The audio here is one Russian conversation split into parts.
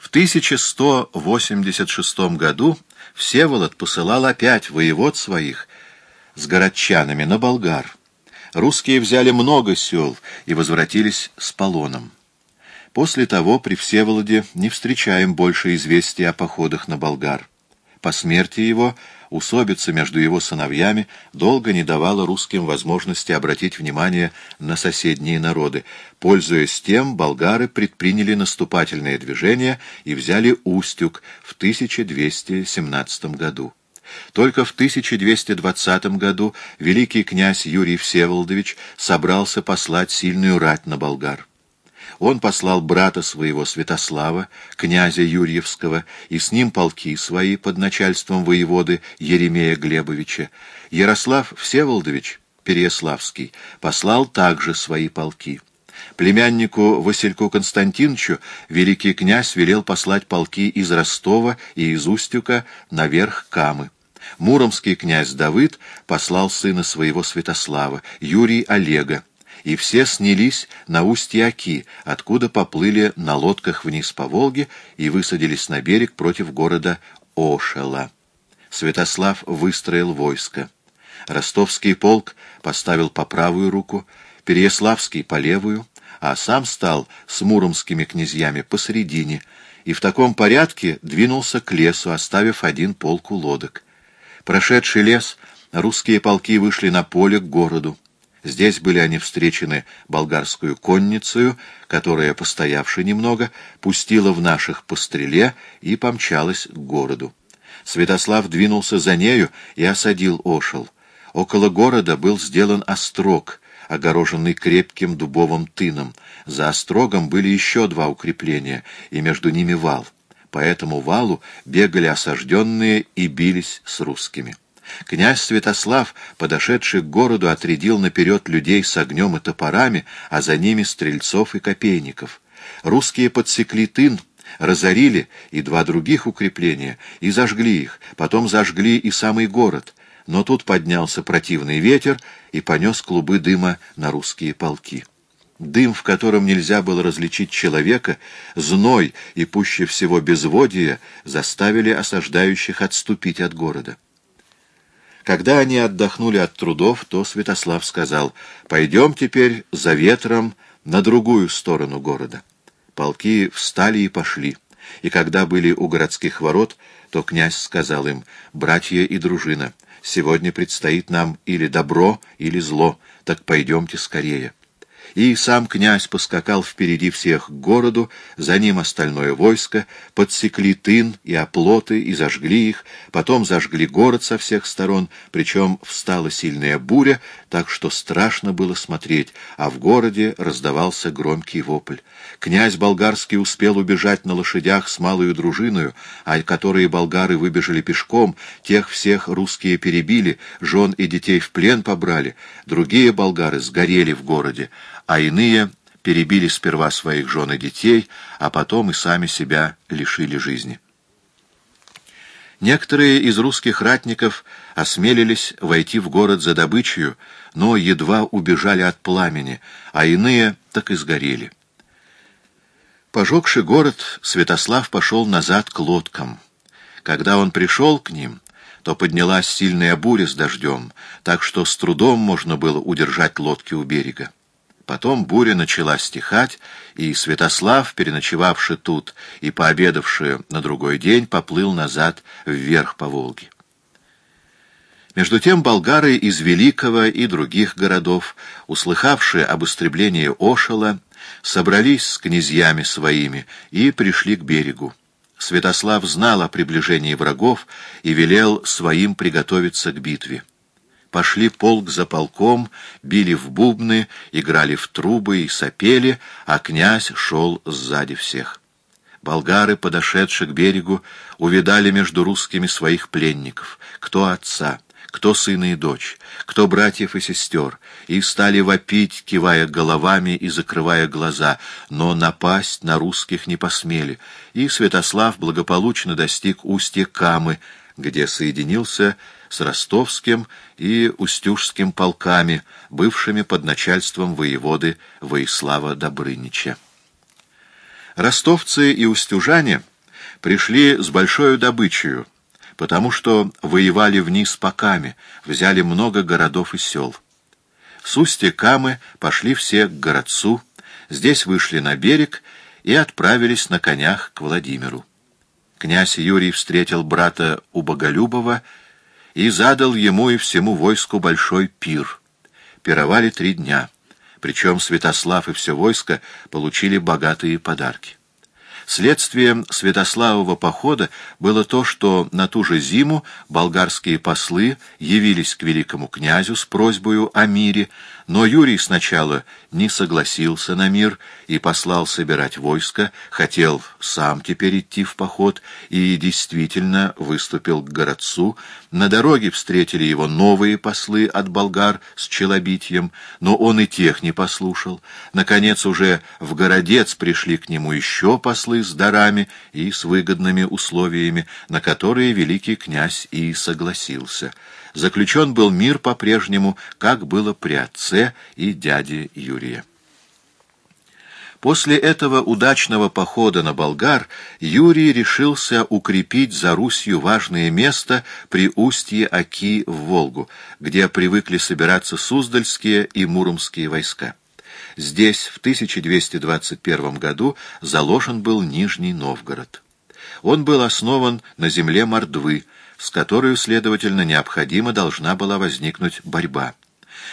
В 1186 году Всеволод посылал опять воевод своих с городчанами на болгар. Русские взяли много сел и возвратились с полоном. После того при Всеволоде не встречаем больше известий о походах на болгар. По смерти его усобица между его сыновьями долго не давала русским возможности обратить внимание на соседние народы. Пользуясь тем, болгары предприняли наступательное движение и взяли Устюг в 1217 году. Только в 1220 году великий князь Юрий Всеволодович собрался послать сильную рать на болгар. Он послал брата своего Святослава, князя Юрьевского, и с ним полки свои под начальством воеводы Еремея Глебовича. Ярослав Всеволодович Переяславский послал также свои полки. Племяннику Васильку Константиновичу великий князь велел послать полки из Ростова и из Устюка наверх Камы. Муромский князь Давыд послал сына своего Святослава, Юрий Олега, и все снялись на устье Оки, откуда поплыли на лодках вниз по Волге и высадились на берег против города Ошела. Святослав выстроил войско. Ростовский полк поставил по правую руку, Переяславский — по левую, а сам стал с муромскими князьями посередине, и в таком порядке двинулся к лесу, оставив один полк у лодок. Прошедший лес, русские полки вышли на поле к городу. Здесь были они встречены болгарскую конницею, которая, постоявши немного, пустила в наших по стреле и помчалась к городу. Святослав двинулся за нею и осадил Ошел. Около города был сделан острог, огороженный крепким дубовым тыном. За острогом были еще два укрепления, и между ними вал. По этому валу бегали осажденные и бились с русскими. Князь Святослав, подошедший к городу, отрядил наперед людей с огнем и топорами, а за ними стрельцов и копейников. Русские подсекли тын, разорили и два других укрепления, и зажгли их, потом зажгли и самый город. Но тут поднялся противный ветер и понес клубы дыма на русские полки. Дым, в котором нельзя было различить человека, зной и пуще всего безводие заставили осаждающих отступить от города. Когда они отдохнули от трудов, то Святослав сказал, «Пойдем теперь за ветром на другую сторону города». Полки встали и пошли, и когда были у городских ворот, то князь сказал им, «Братья и дружина, сегодня предстоит нам или добро, или зло, так пойдемте скорее» и сам князь поскакал впереди всех к городу, за ним остальное войско, подсекли тын и оплоты и зажгли их, потом зажгли город со всех сторон, причем встала сильная буря, так что страшно было смотреть, а в городе раздавался громкий вопль. Князь болгарский успел убежать на лошадях с малою дружиною, а которые болгары выбежали пешком, тех всех русские перебили, жен и детей в плен побрали, другие болгары сгорели в городе, а иные перебили сперва своих жен и детей, а потом и сами себя лишили жизни. Некоторые из русских ратников осмелились войти в город за добычей, но едва убежали от пламени, а иные так и сгорели. Пожегший город, Святослав пошел назад к лодкам. Когда он пришел к ним, то поднялась сильная буря с дождем, так что с трудом можно было удержать лодки у берега. Потом буря начала стихать, и Святослав, переночевавший тут и пообедавший на другой день, поплыл назад вверх по Волге. Между тем болгары из Великого и других городов, услыхавшие об истреблении Ошала, собрались с князьями своими и пришли к берегу. Святослав знал о приближении врагов и велел своим приготовиться к битве пошли полк за полком, били в бубны, играли в трубы и сопели, а князь шел сзади всех. Болгары, подошедшие к берегу, увидали между русскими своих пленников, кто отца, кто сына и дочь, кто братьев и сестер, и стали вопить, кивая головами и закрывая глаза, но напасть на русских не посмели, и Святослав благополучно достиг устья Камы, где соединился с ростовским и устюжским полками, бывшими под начальством воеводы Воислава Добрынича. Ростовцы и устюжане пришли с большой добычей, потому что воевали вниз по Каме, взяли много городов и сел. С устья Камы пошли все к городцу, здесь вышли на берег и отправились на конях к Владимиру. Князь Юрий встретил брата у Боголюбова и задал ему и всему войску большой пир. Пировали три дня, причем Святослав и все войско получили богатые подарки. Следствием Святославова похода было то, что на ту же зиму болгарские послы явились к великому князю с просьбой о мире, но Юрий сначала не согласился на мир и послал собирать войско, хотел сам теперь идти в поход и действительно выступил к городцу. На дороге встретили его новые послы от болгар с челобитьем, но он и тех не послушал. Наконец уже в городец пришли к нему еще послы с дарами и с выгодными условиями, на которые великий князь и согласился заключен был мир по-прежнему, как было при отце и дяде Юрия. После этого удачного похода на болгар Юрий решился укрепить за Русью важное место при устье Оки в Волгу, где привыкли собираться Суздальские и Муромские войска. Здесь в 1221 году заложен был Нижний Новгород. Он был основан на земле Мордвы, с которой, следовательно, необходимо должна была возникнуть борьба.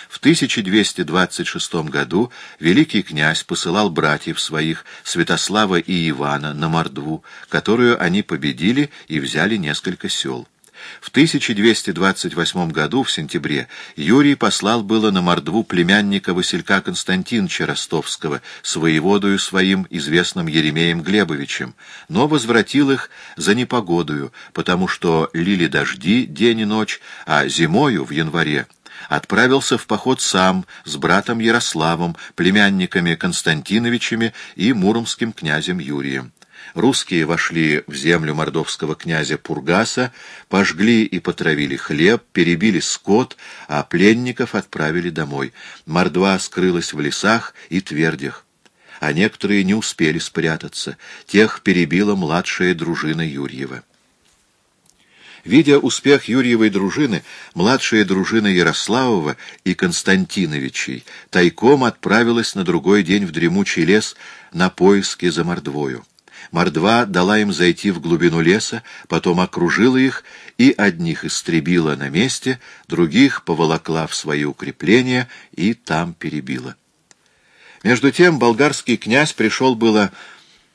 В 1226 году великий князь посылал братьев своих, Святослава и Ивана, на Мордву, которую они победили и взяли несколько сел. В 1228 году, в сентябре, Юрий послал было на Мордву племянника Василька Константиновича Ростовского с своим известным Еремеем Глебовичем, но возвратил их за непогодою, потому что лили дожди день и ночь, а зимою, в январе, отправился в поход сам с братом Ярославом, племянниками Константиновичами и муромским князем Юрием. Русские вошли в землю мордовского князя Пургаса, пожгли и потравили хлеб, перебили скот, а пленников отправили домой. Мордва скрылась в лесах и твердях, а некоторые не успели спрятаться. Тех перебила младшая дружина Юрьева. Видя успех Юрьевой дружины, младшая дружина Ярославова и Константиновичей тайком отправилась на другой день в дремучий лес на поиски за Мордвою. Мордва дала им зайти в глубину леса, потом окружила их и одних истребила на месте, других поволокла в свои укрепления и там перебила. Между тем болгарский князь пришел было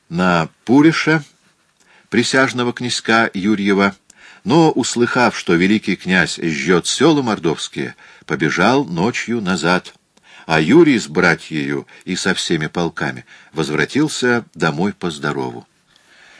на Пуриша, присяжного князька Юрьева, но, услыхав, что великий князь жжет села мордовские, побежал ночью назад — а Юрий с братьею и со всеми полками возвратился домой по здорову.